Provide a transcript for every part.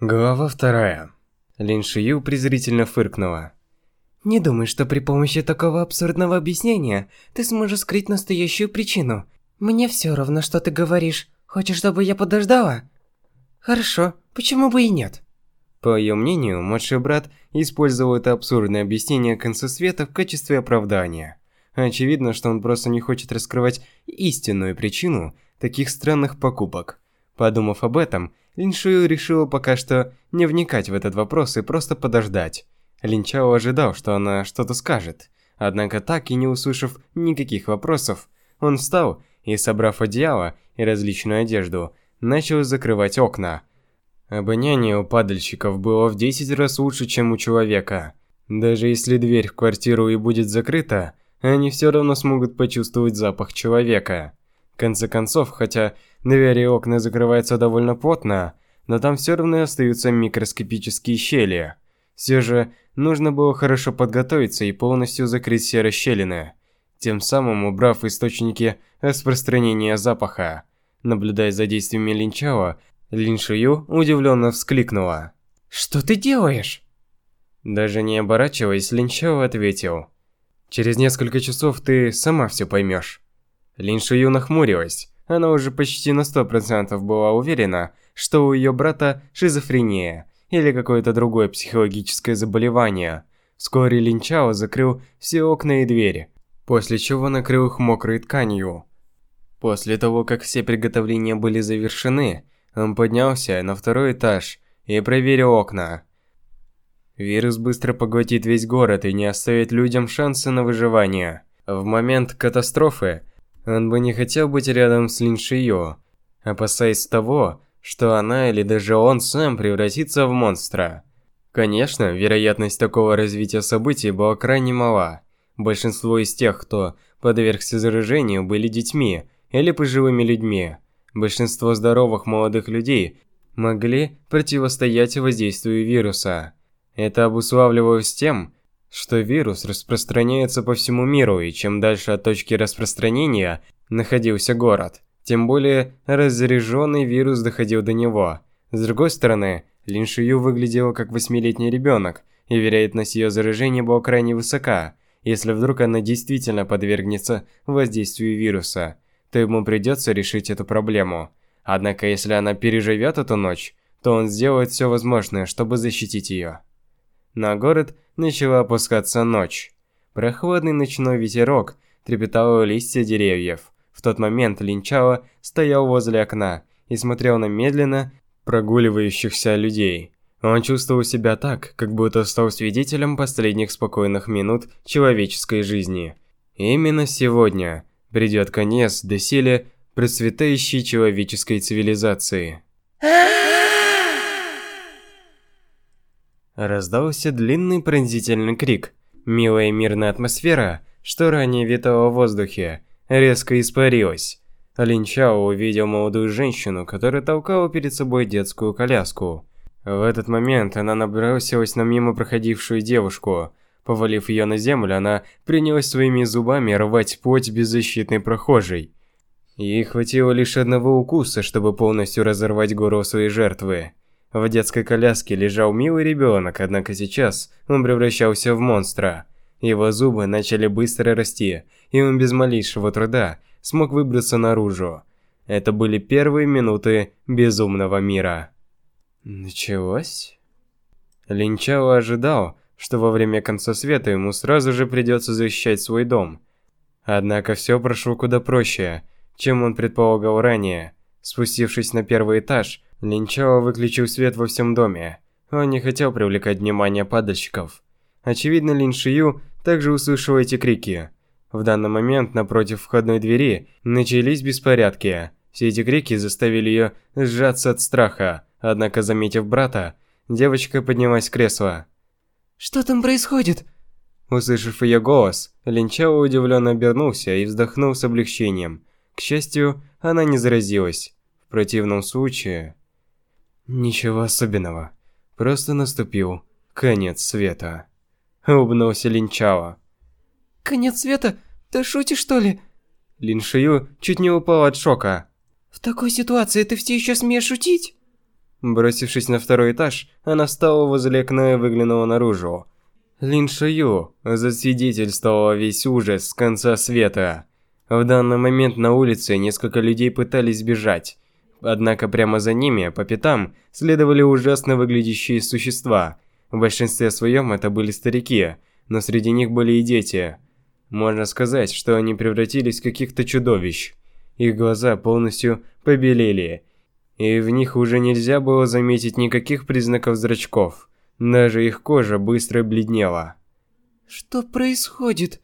Глава вторая. Лин Шию презрительно фыркнула. Не думай, что при помощи такого абсурдного объяснения ты сможешь скрыть настоящую причину. Мне все равно, что ты говоришь. Хочешь, чтобы я подождала? Хорошо, почему бы и нет? По ее мнению, младший брат использовал это абсурдное объяснение конца света в качестве оправдания. Очевидно, что он просто не хочет раскрывать истинную причину таких странных покупок. Подумав об этом, Линшую решила пока что не вникать в этот вопрос и просто подождать. Линчао ожидал, что она что-то скажет. Однако так и не услышав никаких вопросов, он встал и, собрав одеяло и различную одежду, начал закрывать окна. Обоняние у падальщиков было в 10 раз лучше, чем у человека. Даже если дверь в квартиру и будет закрыта, они все равно смогут почувствовать запах человека. В конце концов, хотя двери и окна закрываются довольно плотно, но там все равно остаются микроскопические щели. Все же, нужно было хорошо подготовиться и полностью закрыть все расщелины, тем самым убрав источники распространения запаха. Наблюдая за действиями Линчао, Лин Шию удивленно вскликнула. «Что ты делаешь?» Даже не оборачиваясь, Линчао ответил. «Через несколько часов ты сама все поймешь». Лин Шию нахмурилась. Она уже почти на сто процентов была уверена, что у ее брата шизофрения или какое-то другое психологическое заболевание. Вскоре Лин Чао закрыл все окна и двери, после чего накрыл их мокрой тканью. После того, как все приготовления были завершены, он поднялся на второй этаж и проверил окна. Вирус быстро поглотит весь город и не оставит людям шанса на выживание. В момент катастрофы он бы не хотел быть рядом с Лин Шиё, опасаясь того, что она или даже он сам превратится в монстра. Конечно, вероятность такого развития событий была крайне мала. Большинство из тех, кто подвергся заражению, были детьми или пожилыми людьми. Большинство здоровых молодых людей могли противостоять воздействию вируса. Это обуславливалось тем, что вирус распространяется по всему миру, и чем дальше от точки распространения находился город, тем более разряженный вирус доходил до него. С другой стороны, Лин Шию выглядела как восьмилетний ребенок, и вероятность ее заражения была крайне высока. Если вдруг она действительно подвергнется воздействию вируса, то ему придется решить эту проблему. Однако, если она переживет эту ночь, то он сделает все возможное, чтобы защитить ее. На город начала опускаться ночь. Прохладный ночной ветерок трепетал листья деревьев. В тот момент Линчао стоял возле окна и смотрел на медленно прогуливающихся людей. Он чувствовал себя так, как будто стал свидетелем последних спокойных минут человеческой жизни. И именно сегодня придет конец доселе процветающей человеческой цивилизации. Раздался длинный пронзительный крик. Милая мирная атмосфера, что ранее витала в воздухе, резко испарилась. Линчао увидел молодую женщину, которая толкала перед собой детскую коляску. В этот момент она набросилась на мимо проходившую девушку. Повалив ее на землю, она принялась своими зубами рвать плоть беззащитной прохожей. Ей хватило лишь одного укуса, чтобы полностью разорвать горло своей жертвы. В детской коляске лежал милый ребенок, однако сейчас он превращался в монстра. Его зубы начали быстро расти, и он без малейшего труда смог выбраться наружу. Это были первые минуты безумного мира. Началось? Линчао ожидал, что во время конца света ему сразу же придется защищать свой дом. Однако все прошло куда проще, чем он предполагал ранее. Спустившись на первый этаж, Линчао выключил свет во всем доме. Он не хотел привлекать внимание падальщиков. Очевидно, Лин Шию также услышал эти крики. В данный момент напротив входной двери начались беспорядки. Все эти крики заставили ее сжаться от страха. Однако, заметив брата, девочка поднялась с кресла. «Что там происходит?» Услышав ее голос, Линчао удивленно обернулся и вздохнул с облегчением. К счастью, она не заразилась. В противном случае... Ничего особенного. Просто наступил конец света. Улыбнулся Линчао. Конец света? Ты шутишь, что ли? Лин Шию чуть не упал от шока. В такой ситуации ты все еще смеешь шутить? Бросившись на второй этаж, она встала возле окна и выглянула наружу. Лин Шаю засвидетельствовала весь ужас с конца света. В данный момент на улице несколько людей пытались бежать. Однако прямо за ними, по пятам, следовали ужасно выглядящие существа. В большинстве своем это были старики, но среди них были и дети. Можно сказать, что они превратились в каких-то чудовищ. Их глаза полностью побелели, и в них уже нельзя было заметить никаких признаков зрачков. Даже их кожа быстро бледнела. «Что происходит?»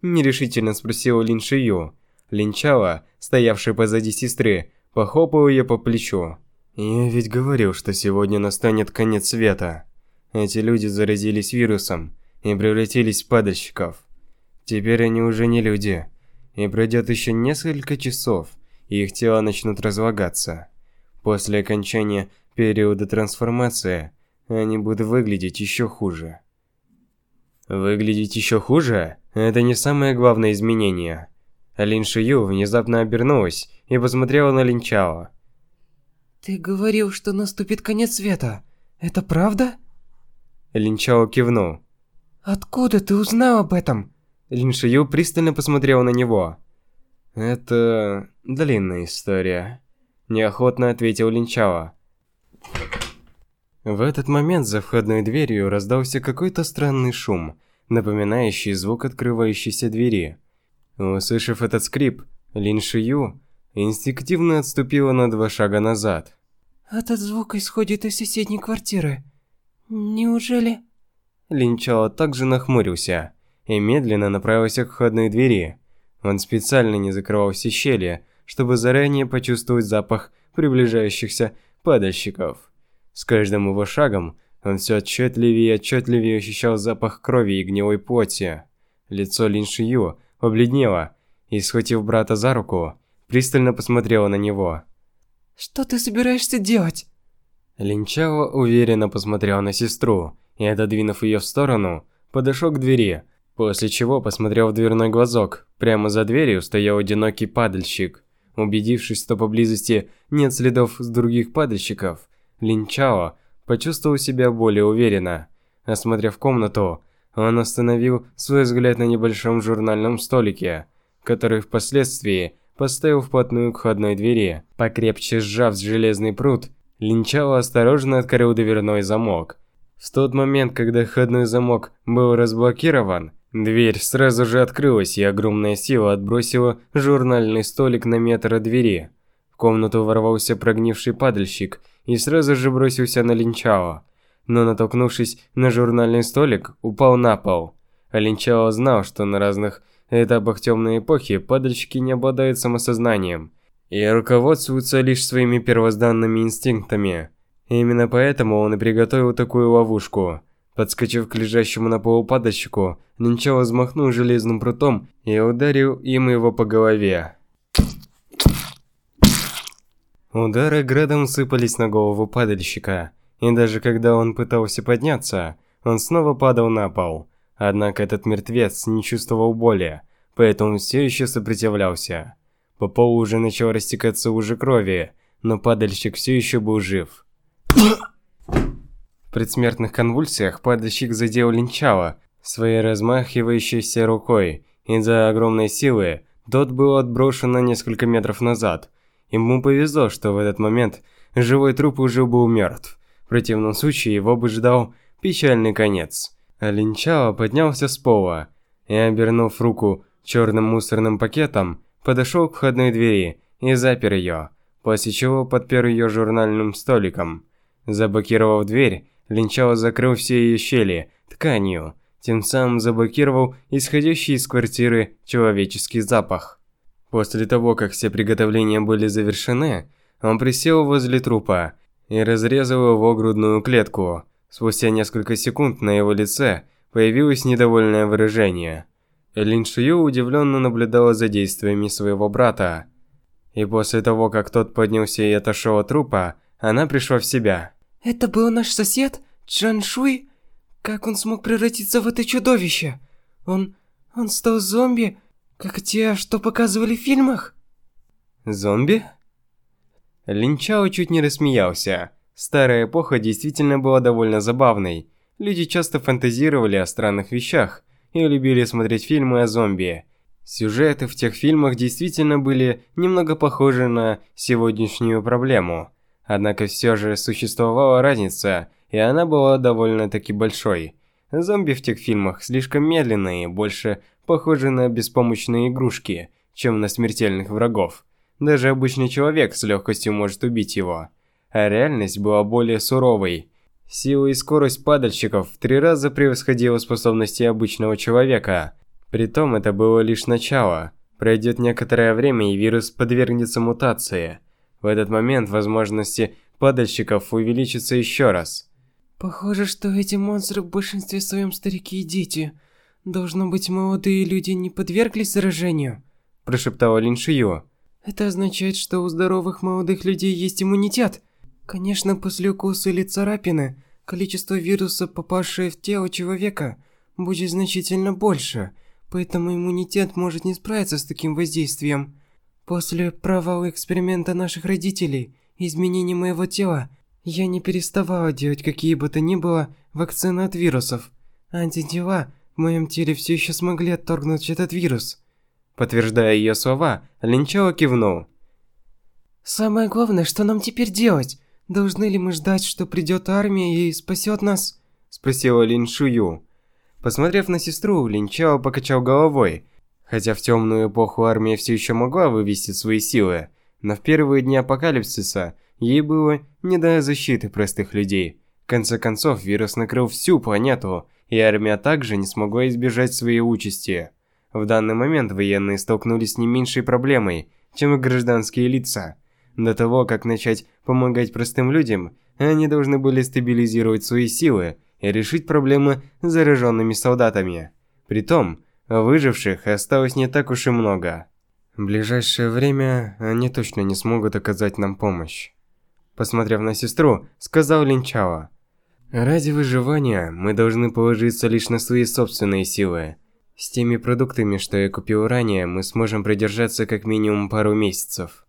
Нерешительно спросила Лин Шию. Линчала, стоявшая позади сестры, похлопал ее по плечу. «Я ведь говорил, что сегодня настанет конец света. Эти люди заразились вирусом и превратились в падальщиков. Теперь они уже не люди. И пройдет еще несколько часов, и их тела начнут разлагаться. После окончания периода трансформации они будут выглядеть еще хуже. Выглядеть еще хуже – это не самое главное изменение. Лин Шию внезапно обернулась и посмотрела на Линчао. «Ты говорил, что наступит конец света. Это правда?» Линчао кивнул. «Откуда ты узнал об этом?» Лин Шию пристально посмотрела на него. «Это длинная история», – неохотно ответил Линчао. В этот момент за входной дверью раздался какой-то странный шум, напоминающий звук открывающейся двери. Услышав этот скрип, Лин Шию инстинктивно отступила на два шага назад. «Этот звук исходит из соседней квартиры. Неужели...» Лин Чао также нахмурился и медленно направился к входной двери. Он специально не закрывал все щели, чтобы заранее почувствовать запах приближающихся падальщиков. С каждым его шагом он все отчетливее и отчетливее ощущал запах крови и гнилой плоти. Лицо Лин Шию побледнело и, схватив брата за руку, пристально посмотрела на него. «Что ты собираешься делать?» Линчао уверенно посмотрел на сестру и, отодвинув ее в сторону, подошел к двери, после чего посмотрел в дверной глазок. Прямо за дверью стоял одинокий падальщик. Убедившись, что поблизости нет следов с других падальщиков, Линчао почувствовал себя более уверенно. Осмотрев комнату, он остановил свой взгляд на небольшом журнальном столике, который впоследствии поставил вплотную к входной двери. Покрепче сжав железный прут, Линчао осторожно открыл дверной замок. В тот момент, когда входной замок был разблокирован, дверь сразу же открылась, и огромная сила отбросила журнальный столик на метр от двери. В комнату ворвался прогнивший падальщик – и сразу же бросился на Линчао. Но натолкнувшись на журнальный столик, упал на пол. А Линчао знал, что на разных этапах темной эпохи падальщики не обладают самосознанием и руководствуются лишь своими первозданными инстинктами. Именно поэтому он и приготовил такую ловушку. Подскочив к лежащему на полу падальщику, Линчао взмахнул железным прутом и ударил им его по голове. Удары градом сыпались на голову падальщика, и даже когда он пытался подняться, он снова падал на пол. Однако этот мертвец не чувствовал боли, поэтому все еще сопротивлялся. По полу уже начал растекаться уже крови, но падальщик все еще был жив. В предсмертных конвульсиях падальщик задел линчало своей размахивающейся рукой, из-за огромной силы тот был отброшен на несколько метров назад – Ему повезло, что в этот момент живой труп уже был мертв. В противном случае его бы ждал печальный конец. Линчао поднялся с пола и, обернув руку черным мусорным пакетом, подошел к входной двери и запер ее, после чего подпер ее журнальным столиком. Заблокировав дверь, Линчао закрыл все ее щели тканью, тем самым заблокировал исходящий из квартиры человеческий запах. После того, как все приготовления были завершены, он присел возле трупа и разрезал его грудную клетку. Спустя несколько секунд на его лице появилось недовольное выражение. Лин Шию удивленно наблюдала за действиями своего брата. И после того, как тот поднялся и отошел от трупа, она пришла в себя. «Это был наш сосед, Джан Шуй? Как он смог превратиться в это чудовище? Он... он стал зомби как те, что показывали в фильмах? Зомби? Линчао чуть не рассмеялся. Старая эпоха действительно была довольно забавной. Люди часто фантазировали о странных вещах и любили смотреть фильмы о зомби. Сюжеты в тех фильмах действительно были немного похожи на сегодняшнюю проблему. Однако все же существовала разница, и она была довольно-таки большой. Зомби в тех фильмах слишком медленные, больше похожи на беспомощные игрушки, чем на смертельных врагов. Даже обычный человек с легкостью может убить его а реальность была более суровой. Сила и скорость падальщиков в три раза превосходила способности обычного человека. Притом это было лишь начало. Пройдет некоторое время и вирус подвергнется мутации. В этот момент возможности падальщиков увеличатся еще раз. Похоже, что эти монстры в большинстве своем старики и дети. Должно быть, молодые люди не подверглись заражению, прошептала Лин Шию. Это означает, что у здоровых молодых людей есть иммунитет. Конечно, после укуса или царапины, количество вируса, попавшее в тело человека, будет значительно больше, поэтому иммунитет может не справиться с таким воздействием. После провала эксперимента наших родителей и изменения моего тела, я не переставала делать какие бы то ни было вакцины от вирусов. Антитела в моем теле все еще смогли отторгнуть этот вирус. Подтверждая ее слова, Линчао кивнул. Самое главное, что нам теперь делать? «Должны ли мы ждать, что придет армия и спасет нас?» Спросила Лин Шую. Посмотрев на сестру, Лин Чао покачал головой. Хотя в темную эпоху армия все еще могла вывести свои силы, но в первые дни апокалипсиса ей было не до защиты простых людей. В конце концов, вирус накрыл всю планету, и армия также не смогла избежать своей участи. В данный момент военные столкнулись с не меньшей проблемой, чем и гражданские лица – до того, как начать помогать простым людям, они должны были стабилизировать свои силы и решить проблемы с зараженными солдатами. Притом, выживших осталось не так уж и много. В ближайшее время они точно не смогут оказать нам помощь. Посмотрев на сестру, сказал Линчао. Ради выживания мы должны положиться лишь на свои собственные силы. С теми продуктами, что я купил ранее, мы сможем продержаться как минимум пару месяцев.